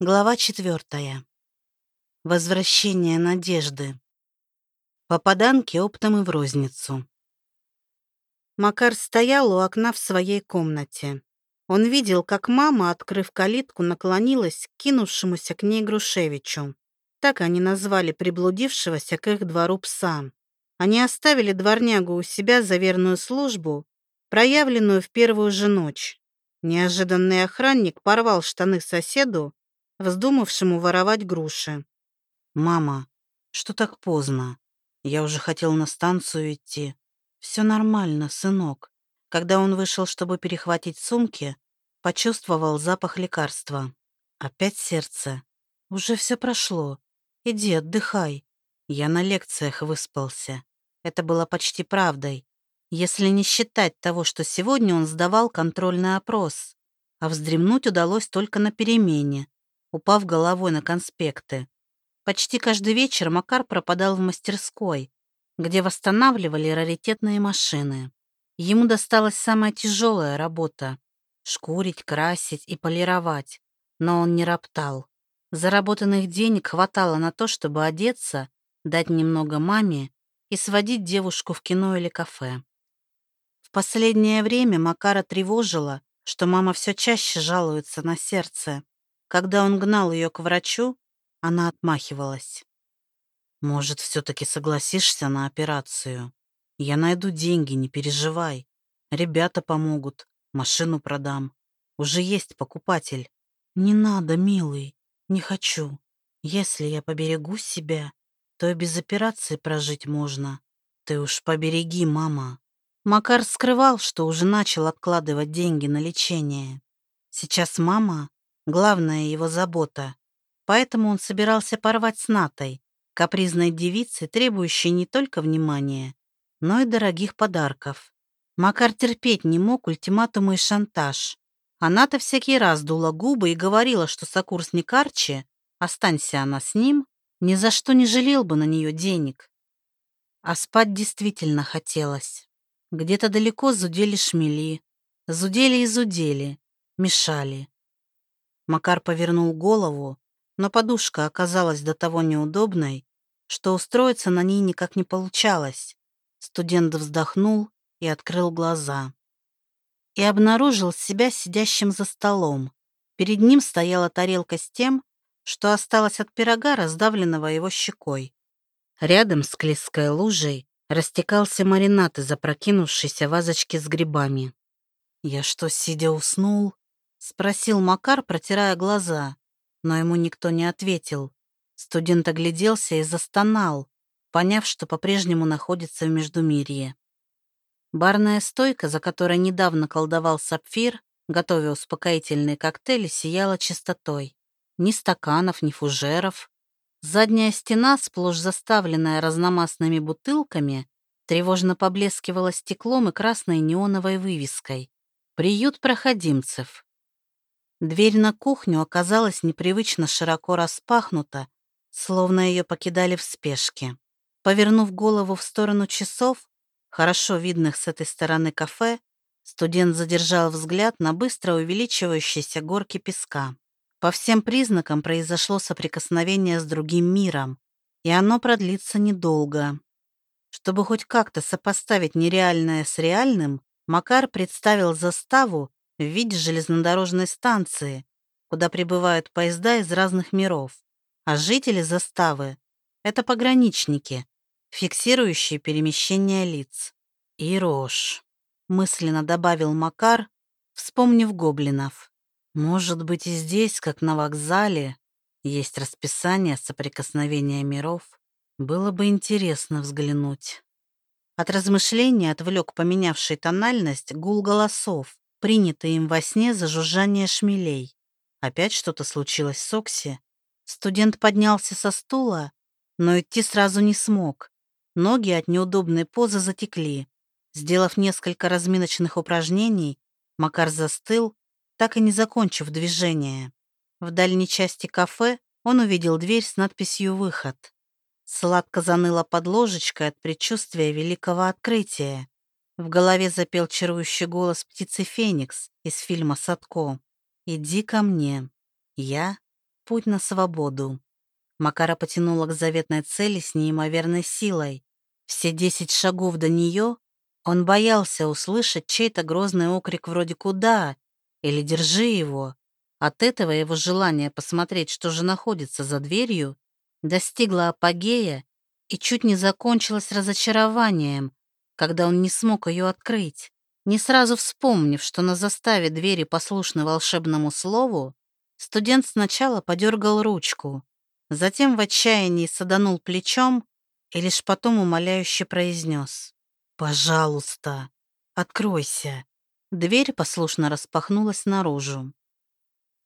Глава четвертая. Возвращение надежды. Попаданки оптом и в розницу. Макар стоял у окна в своей комнате. Он видел, как мама, открыв калитку, наклонилась к кинувшемуся к ней Грушевичу. Так они назвали приблудившегося к их двору пса. Они оставили дворнягу у себя за верную службу, проявленную в первую же ночь. Неожиданный охранник порвал штаны соседу вздумавшему воровать груши. «Мама, что так поздно? Я уже хотел на станцию идти. Все нормально, сынок». Когда он вышел, чтобы перехватить сумки, почувствовал запах лекарства. Опять сердце. Уже все прошло. Иди, отдыхай. Я на лекциях выспался. Это было почти правдой. Если не считать того, что сегодня он сдавал контрольный опрос, а вздремнуть удалось только на перемене, упав головой на конспекты. Почти каждый вечер Макар пропадал в мастерской, где восстанавливали раритетные машины. Ему досталась самая тяжелая работа — шкурить, красить и полировать. Но он не роптал. Заработанных денег хватало на то, чтобы одеться, дать немного маме и сводить девушку в кино или кафе. В последнее время Макара тревожило, что мама все чаще жалуется на сердце. Когда он гнал ее к врачу, она отмахивалась. «Может, все-таки согласишься на операцию? Я найду деньги, не переживай. Ребята помогут, машину продам. Уже есть покупатель». «Не надо, милый, не хочу. Если я поберегу себя, то и без операции прожить можно. Ты уж побереги, мама». Макар скрывал, что уже начал откладывать деньги на лечение. Сейчас мама главная его забота. Поэтому он собирался порвать с Натой, капризной девицей, требующей не только внимания, но и дорогих подарков. Макар терпеть не мог ультиматумы и шантаж. Она-то всякий раз дула губы и говорила, что сокурсник Арчи, останься она с ним, ни за что не жалел бы на нее денег. А спать действительно хотелось. Где-то далеко зудели шмели. Зудели и зудели, мешали. Макар повернул голову, но подушка оказалась до того неудобной, что устроиться на ней никак не получалось. Студент вздохнул и открыл глаза. И обнаружил себя сидящим за столом. Перед ним стояла тарелка с тем, что осталось от пирога, раздавленного его щекой. Рядом с клейской лужей растекался маринад из опрокинувшейся вазочки с грибами. Я что, сидя уснул? — спросил Макар, протирая глаза, но ему никто не ответил. Студент огляделся и застонал, поняв, что по-прежнему находится в Междумирье. Барная стойка, за которой недавно колдовал сапфир, готовя успокоительные коктейли, сияла чистотой. Ни стаканов, ни фужеров. Задняя стена, сплошь заставленная разномастными бутылками, тревожно поблескивала стеклом и красной неоновой вывеской. «Приют проходимцев». Дверь на кухню оказалась непривычно широко распахнута, словно ее покидали в спешке. Повернув голову в сторону часов, хорошо видных с этой стороны кафе, студент задержал взгляд на быстро увеличивающейся горке песка. По всем признакам произошло соприкосновение с другим миром, и оно продлится недолго. Чтобы хоть как-то сопоставить нереальное с реальным, Макар представил заставу в виде железнодорожной станции, куда прибывают поезда из разных миров, а жители заставы — это пограничники, фиксирующие перемещение лиц. И рожь, мысленно добавил Макар, вспомнив гоблинов. Может быть, и здесь, как на вокзале, есть расписание соприкосновения миров. Было бы интересно взглянуть. От размышления отвлек поменявший тональность гул голосов, принятое им во сне за жужжание шмелей. Опять что-то случилось с Окси. Студент поднялся со стула, но идти сразу не смог. Ноги от неудобной позы затекли. Сделав несколько разминочных упражнений, Макар застыл, так и не закончив движение. В дальней части кафе он увидел дверь с надписью «Выход». Сладко заныло под ложечкой от предчувствия великого открытия. В голове запел чарующий голос птицы Феникс из фильма «Садко». «Иди ко мне. Я путь на свободу. Макара потянула к заветной цели с неимоверной силой. Все десять шагов до нее он боялся услышать чей-то грозный окрик вроде «Куда?» или «Держи его». От этого его желание посмотреть, что же находится за дверью, достигло апогея и чуть не закончилось разочарованием, когда он не смог ее открыть. Не сразу вспомнив, что на заставе двери послушны волшебному слову, студент сначала подергал ручку, затем в отчаянии саданул плечом и лишь потом умоляюще произнес «Пожалуйста, откройся». Дверь послушно распахнулась наружу.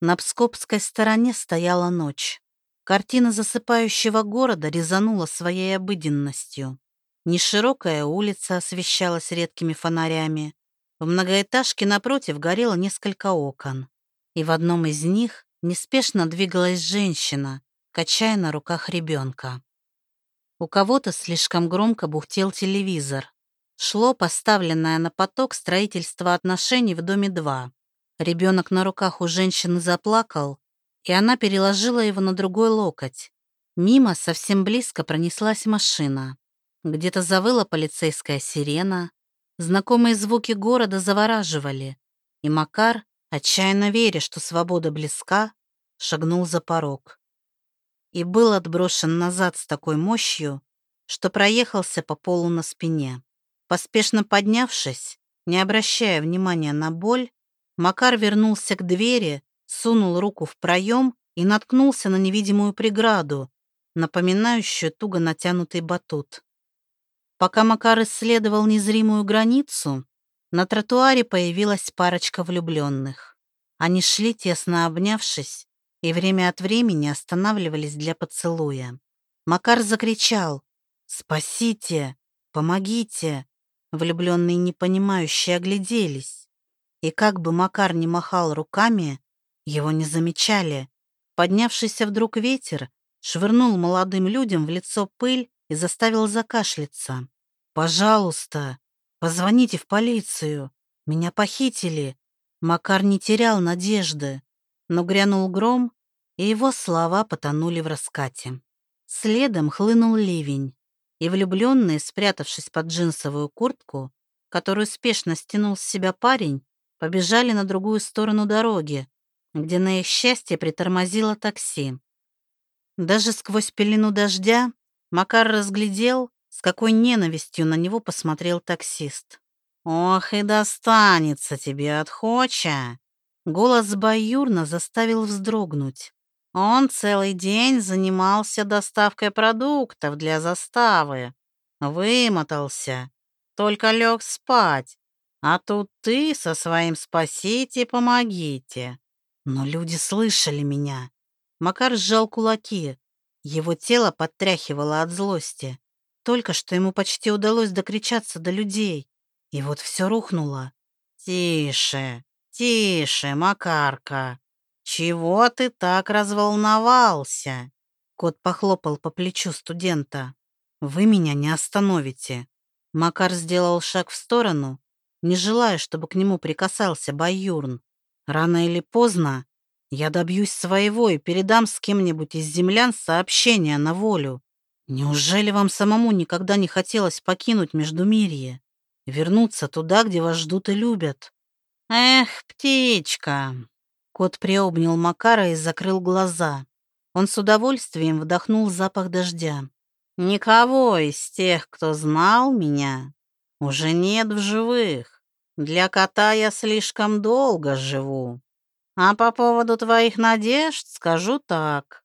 На Пскопской стороне стояла ночь. Картина засыпающего города резанула своей обыденностью. Неширокая улица освещалась редкими фонарями. В многоэтажке напротив горело несколько окон. И в одном из них неспешно двигалась женщина, качая на руках ребенка. У кого-то слишком громко бухтел телевизор. Шло поставленное на поток строительство отношений в доме 2. Ребенок на руках у женщины заплакал, и она переложила его на другой локоть. Мимо совсем близко пронеслась машина. Где-то завыла полицейская сирена. Знакомые звуки города завораживали. И Макар, отчаянно веря, что свобода близка, шагнул за порог и был отброшен назад с такой мощью, что проехался по полу на спине. Поспешно поднявшись, не обращая внимания на боль, Макар вернулся к двери, сунул руку в проем и наткнулся на невидимую преграду, напоминающую туго натянутый батут. Пока Макар исследовал незримую границу, на тротуаре появилась парочка влюбленных. Они шли, тесно обнявшись, и время от времени останавливались для поцелуя. Макар закричал «Спасите! Помогите!» Влюбленные непонимающие огляделись. И как бы Макар ни махал руками, его не замечали. Поднявшийся вдруг ветер швырнул молодым людям в лицо пыль и заставил закашляться. «Пожалуйста, позвоните в полицию. Меня похитили». Макар не терял надежды но грянул гром, и его слова потонули в раскате. Следом хлынул ливень, и влюбленные, спрятавшись под джинсовую куртку, которую спешно стянул с себя парень, побежали на другую сторону дороги, где на их счастье притормозило такси. Даже сквозь пелену дождя Макар разглядел, с какой ненавистью на него посмотрел таксист. «Ох и достанется тебе от Хоча!» Голос Баюрна заставил вздрогнуть. Он целый день занимался доставкой продуктов для заставы. Вымотался. Только лег спать. А тут ты со своим «спасите, помогите». Но люди слышали меня. Макар сжал кулаки. Его тело подтряхивало от злости. Только что ему почти удалось докричаться до людей. И вот все рухнуло. «Тише, «Тише, Макарка! Чего ты так разволновался?» Кот похлопал по плечу студента. «Вы меня не остановите». Макар сделал шаг в сторону, не желая, чтобы к нему прикасался Баюрн. «Рано или поздно я добьюсь своего и передам с кем-нибудь из землян сообщение на волю. Неужели вам самому никогда не хотелось покинуть Междумирье? Вернуться туда, где вас ждут и любят?» «Эх, птичка!» Кот приобнял Макара и закрыл глаза. Он с удовольствием вдохнул запах дождя. «Никого из тех, кто знал меня, уже нет в живых. Для кота я слишком долго живу. А по поводу твоих надежд скажу так.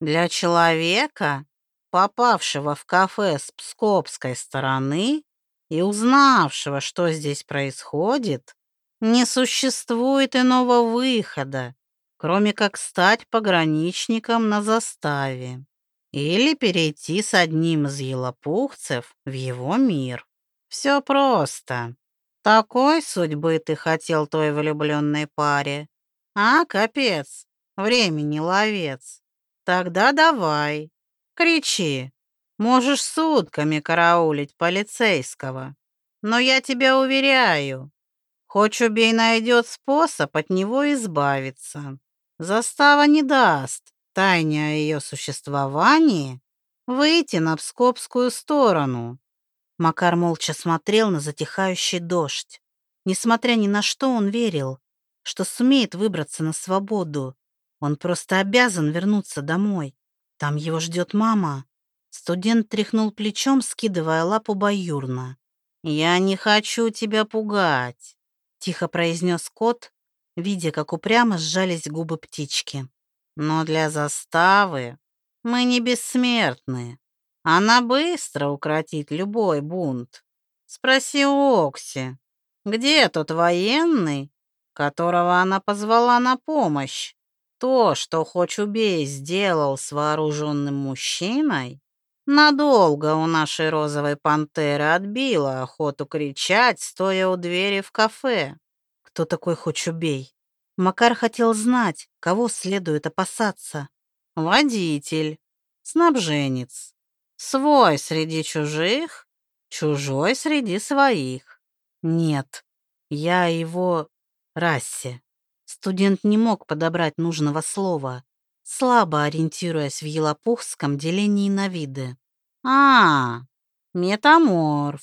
Для человека, попавшего в кафе с пскопской стороны и узнавшего, что здесь происходит, не существует иного выхода, кроме как стать пограничником на заставе или перейти с одним из елопухцев в его мир. Все просто. Такой судьбы ты хотел той влюбленной паре. А, капец, времени ловец. Тогда давай, кричи. Можешь сутками караулить полицейского. Но я тебя уверяю, Хоть убей найдет способ от него избавиться. Застава не даст, тайне о ее существовании, выйти на Пскопскую сторону. Макар молча смотрел на затихающий дождь. Несмотря ни на что, он верил, что сумеет выбраться на свободу. Он просто обязан вернуться домой. Там его ждет мама. Студент тряхнул плечом, скидывая лапу баюрно. «Я не хочу тебя пугать», — тихо произнес кот, видя, как упрямо сжались губы птички. «Но для заставы мы не бессмертны. Она быстро укротит любой бунт. Спроси у Окси, где тот военный, которого она позвала на помощь? То, что хоть убей сделал с вооруженным мужчиной, надолго у нашей розовой пантеры отбило охоту кричать, стоя у двери в кафе. Кто такой хоть убей? Макар хотел знать, кого следует опасаться. Водитель, снабженец, свой среди чужих, чужой среди своих. Нет, я его расе. Студент не мог подобрать нужного слова, слабо ориентируясь в елопухском делении на виды. «А, метаморф.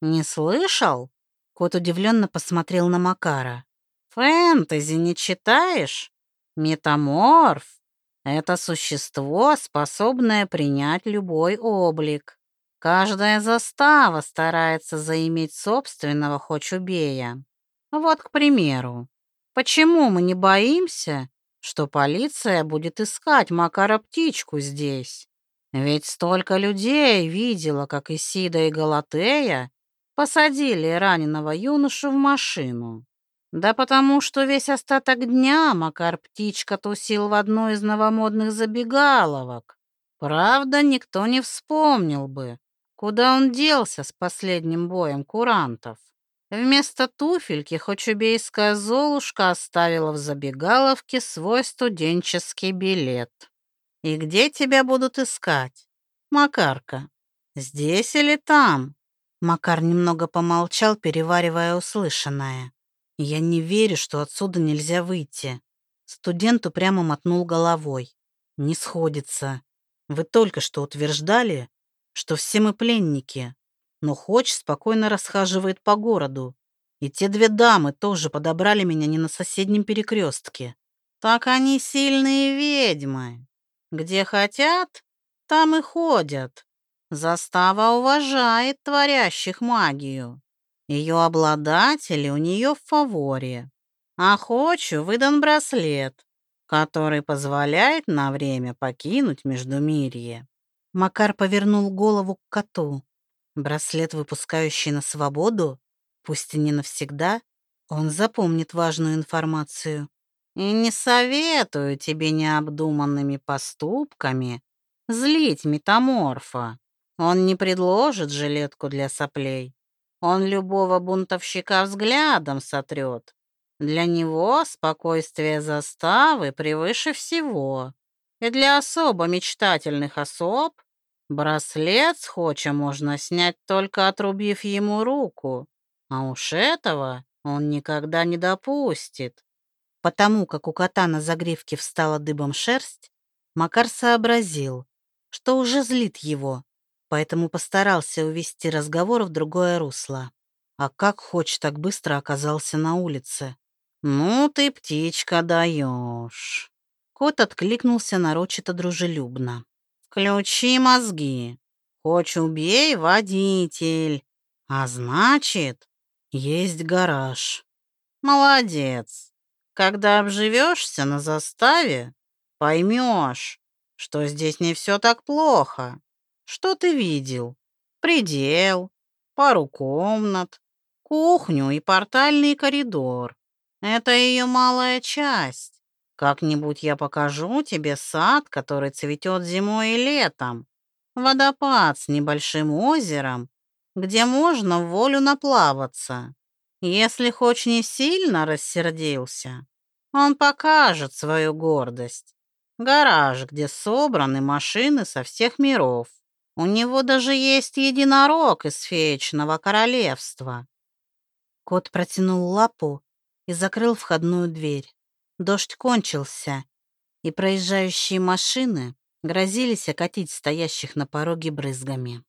Не слышал?» Кот удивленно посмотрел на Макара. «Фэнтези не читаешь? Метаморф — это существо, способное принять любой облик. Каждая застава старается заиметь собственного Хочубея. Вот, к примеру, почему мы не боимся, что полиция будет искать Макара птичку здесь? Ведь столько людей видела, как Исида и Галатея посадили раненого юношу в машину. Да потому что весь остаток дня Макар Птичка тусил в одной из новомодных забегаловок. Правда, никто не вспомнил бы, куда он делся с последним боем курантов. Вместо туфельки хочубейская Золушка оставила в забегаловке свой студенческий билет. И где тебя будут искать? Макарка, здесь или там? Макар немного помолчал, переваривая услышанное. Я не верю, что отсюда нельзя выйти. Студент упрямо мотнул головой. Не сходится. Вы только что утверждали, что все мы пленники. Но Хоч спокойно расхаживает по городу. И те две дамы тоже подобрали меня не на соседнем перекрестке. Так они сильные ведьмы. Где хотят, там и ходят. Застава уважает творящих магию. Ее обладатели у нее в фаворе. А хочу выдан браслет, который позволяет на время покинуть Междумирье. Макар повернул голову к коту. Браслет, выпускающий на свободу, пусть и не навсегда, он запомнит важную информацию. И не советую тебе необдуманными поступками злить метаморфа. Он не предложит жилетку для соплей. Он любого бунтовщика взглядом сотрет. Для него спокойствие заставы превыше всего. И для особо мечтательных особ браслет с Хоча можно снять только отрубив ему руку. А уж этого он никогда не допустит. Потому как у кота на загривке встала дыбом шерсть, Макар сообразил, что уже злит его, поэтому постарался увести разговор в другое русло. А как хочет так быстро оказался на улице? «Ну ты, птичка, даешь!» Кот откликнулся нарочито дружелюбно. «Включи мозги. Хочешь убей, водитель. А значит, есть гараж. Молодец. Когда обживешься на заставе, поймешь, что здесь не все так плохо. Что ты видел? Предел, пару комнат, кухню и портальный коридор. Это ее малая часть. Как-нибудь я покажу тебе сад, который цветет зимой и летом. Водопад с небольшим озером, где можно в волю наплаваться. Если хоть не сильно рассердился, он покажет свою гордость. Гараж, где собраны машины со всех миров. У него даже есть единорог из феечного королевства. Кот протянул лапу и закрыл входную дверь. Дождь кончился, и проезжающие машины грозились окатить стоящих на пороге брызгами.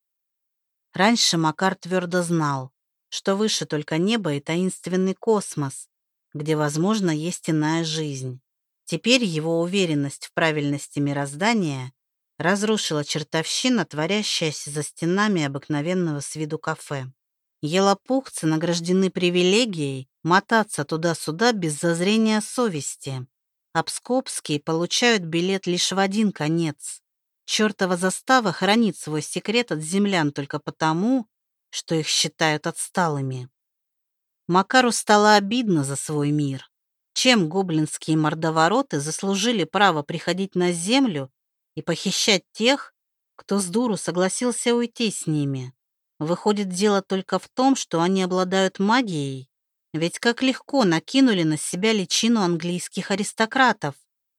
Раньше Макар твердо знал, что выше только небо и таинственный космос, где, возможно, есть иная жизнь. Теперь его уверенность в правильности мироздания разрушила чертовщина, творящаяся за стенами обыкновенного с виду кафе. Елопухцы награждены привилегией мотаться туда-сюда без зазрения совести. Пскопские получают билет лишь в один конец. Чёртова застава хранит свой секрет от землян только потому, что их считают отсталыми. Макару стало обидно за свой мир. Чем гоблинские мордовороты заслужили право приходить на землю и похищать тех, кто с дуру согласился уйти с ними? Выходит, дело только в том, что они обладают магией. Ведь как легко накинули на себя личину английских аристократов.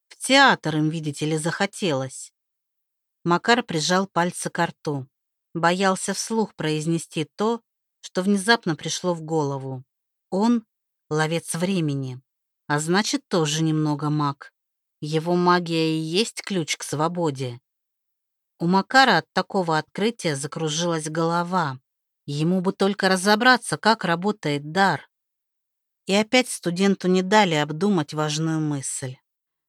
В театр им, видите ли, захотелось. Макар прижал пальцы к рту. Боялся вслух произнести то, что внезапно пришло в голову. Он — ловец времени, а значит, тоже немного маг. Его магия и есть ключ к свободе. У Макара от такого открытия закружилась голова. Ему бы только разобраться, как работает дар. И опять студенту не дали обдумать важную мысль.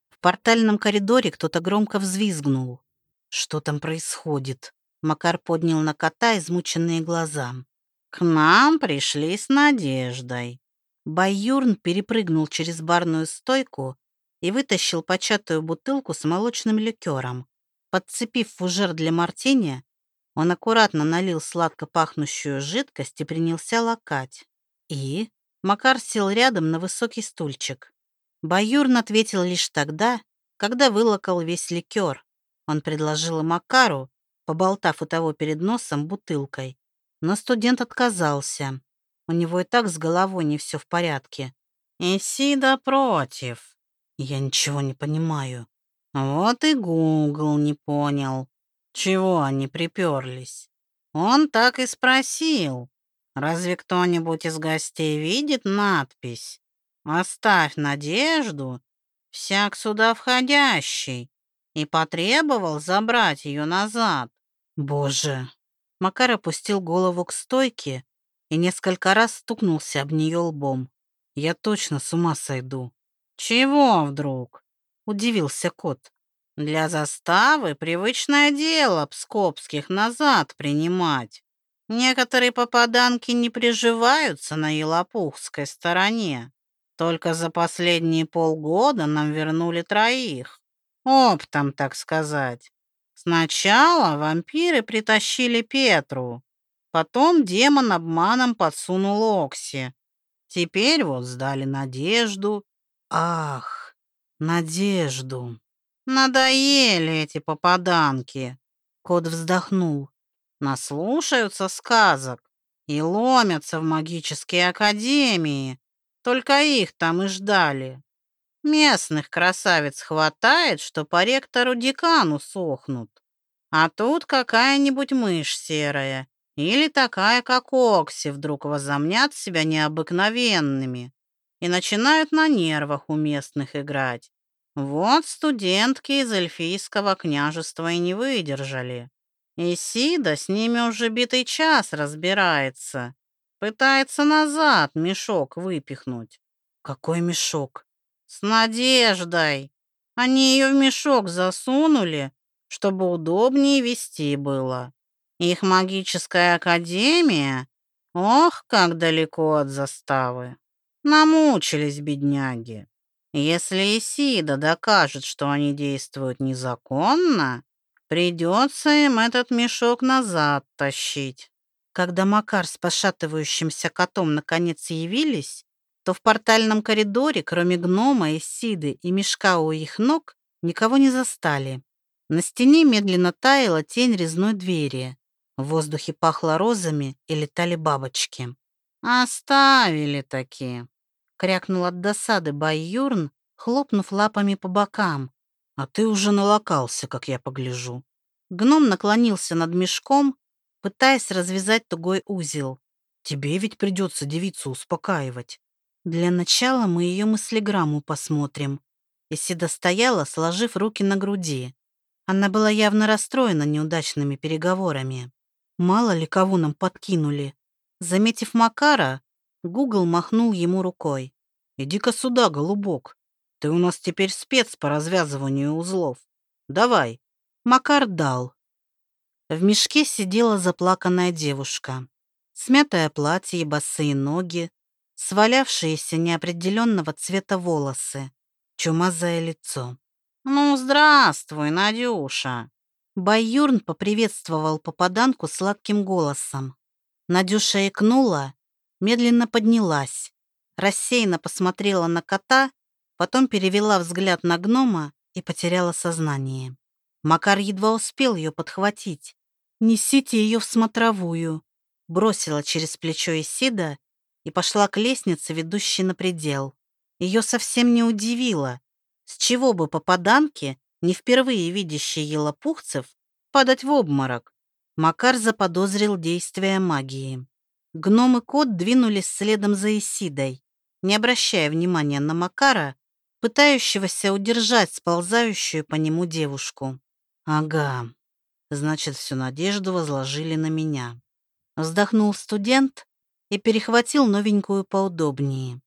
В портальном коридоре кто-то громко взвизгнул. Что там происходит? Макар поднял на кота измученные глаза. «К нам пришли с надеждой». Баюрн перепрыгнул через барную стойку и вытащил початую бутылку с молочным ликером. Подцепив фужер для мартини, он аккуратно налил сладко пахнущую жидкость и принялся лакать. И Макар сел рядом на высокий стульчик. Баюрн ответил лишь тогда, когда вылокал весь ликер. Он предложил Макару поболтав у того перед носом бутылкой. Но студент отказался. У него и так с головой не все в порядке. «Исида против». Я ничего не понимаю. Вот и Гугл не понял, чего они приперлись. Он так и спросил. Разве кто-нибудь из гостей видит надпись? «Оставь надежду, всяк сюда входящий», и потребовал забрать ее назад. Боже. Макар опустил голову к стойке и несколько раз стукнулся об нее лбом. Я точно с ума сойду. Чего вдруг? Удивился кот. Для заставы привычное дело пскопских назад принимать. Некоторые попаданки не приживаются на Елопухской стороне. Только за последние полгода нам вернули троих. Оптом, так сказать. Сначала вампиры притащили Петру, потом демон обманом подсунул Окси. Теперь вот сдали Надежду. Ах, Надежду. Надоели эти попаданки. Кот вздохнул. Наслушаются сказок и ломятся в магические академии. Только их там и ждали. Местных красавиц хватает, что по ректору-декану сохнут. А тут какая-нибудь мышь серая или такая, как Окси, вдруг возомнят себя необыкновенными и начинают на нервах у местных играть. Вот студентки из эльфийского княжества и не выдержали. Исида с ними уже битый час разбирается. Пытается назад мешок выпихнуть. Какой мешок? С надеждой. Они ее в мешок засунули, чтобы удобнее вести было. Их магическая академия, ох, как далеко от заставы. Намучились бедняги. Если Исида докажет, что они действуют незаконно, придется им этот мешок назад тащить. Когда Макар с пошатывающимся котом наконец явились, то в портальном коридоре, кроме гнома, Исиды и мешка у их ног, никого не застали. На стене медленно таяла тень резной двери. В воздухе пахло розами и летали бабочки. «Оставили такие!» — крякнул от досады Байюрн, хлопнув лапами по бокам. «А ты уже налокался, как я погляжу». Гном наклонился над мешком, пытаясь развязать тугой узел. «Тебе ведь придется девицу успокаивать. Для начала мы ее мыслеграмму посмотрим. Исида стояла, сложив руки на груди. Она была явно расстроена неудачными переговорами. Мало ли кого нам подкинули. Заметив Макара, Гугл махнул ему рукой. «Иди-ка сюда, голубок. Ты у нас теперь спец по развязыванию узлов. Давай». Макар дал. В мешке сидела заплаканная девушка. Смятое платье и босые ноги, свалявшиеся неопределенного цвета волосы, чумазое лицо. «Ну, здравствуй, Надюша!» Баюрн поприветствовал попаданку сладким голосом. Надюша икнула, медленно поднялась, рассеянно посмотрела на кота, потом перевела взгляд на гнома и потеряла сознание. Макар едва успел ее подхватить. «Несите ее в смотровую», бросила через плечо Исида и пошла к лестнице, ведущей на предел. Ее совсем не удивило, с чего бы попаданке, не впервые видящей елопухцев, падать в обморок. Макар заподозрил действие магии. Гном и кот двинулись следом за Исидой, не обращая внимания на Макара, пытающегося удержать сползающую по нему девушку. «Ага, значит, всю надежду возложили на меня». Вздохнул студент и перехватил новенькую поудобнее.